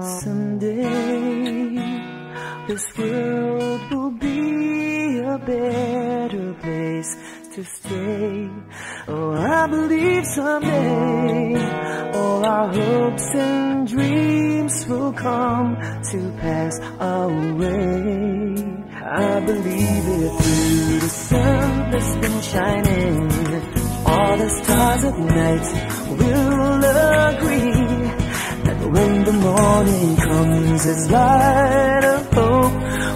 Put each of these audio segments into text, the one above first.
Someday, this world will be a better place to stay. Oh, I believe someday, all our hopes and dreams will come to pass away. I believe it through the sun that's been shining. All the stars at night will love morning comes, His light of hope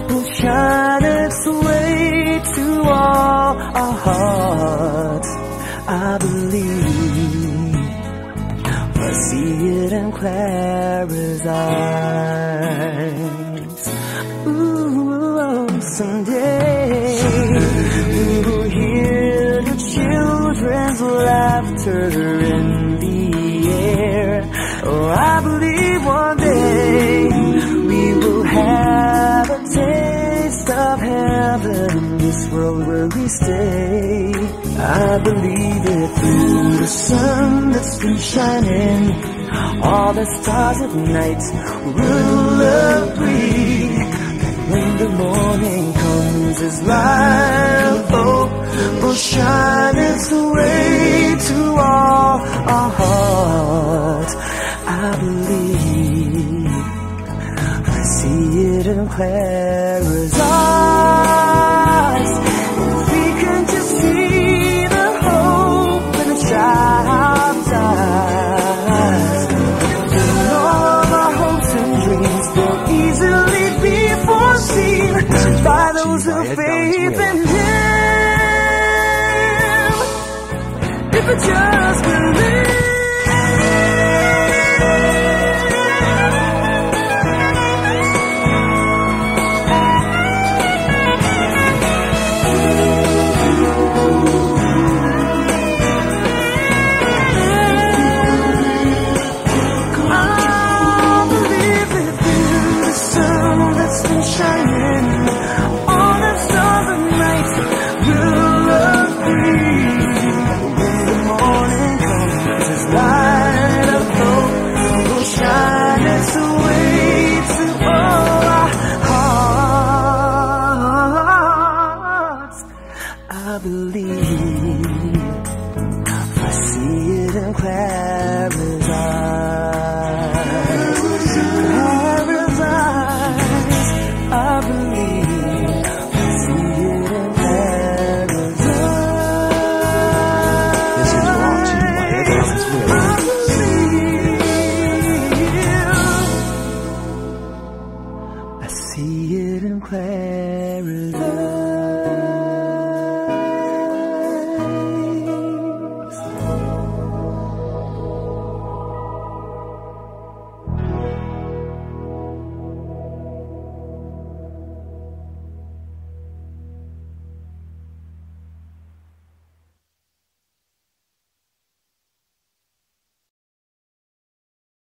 will shine its way to all our hearts. I believe I see it in Clara's eyes. Ooh, oh, someday we will hear the children's laughter in heaven, this world where we stay. I believe it through the sun that's been shining. All the stars at night will agree that when the morning comes, His light of hope will shine its way to all it in Clara's. If we can just see the hope in a child's eyes, then all our hopes and dreams will easily be foreseen by those who faith in Him. If we just believe. That's been see it in Clara's eyes.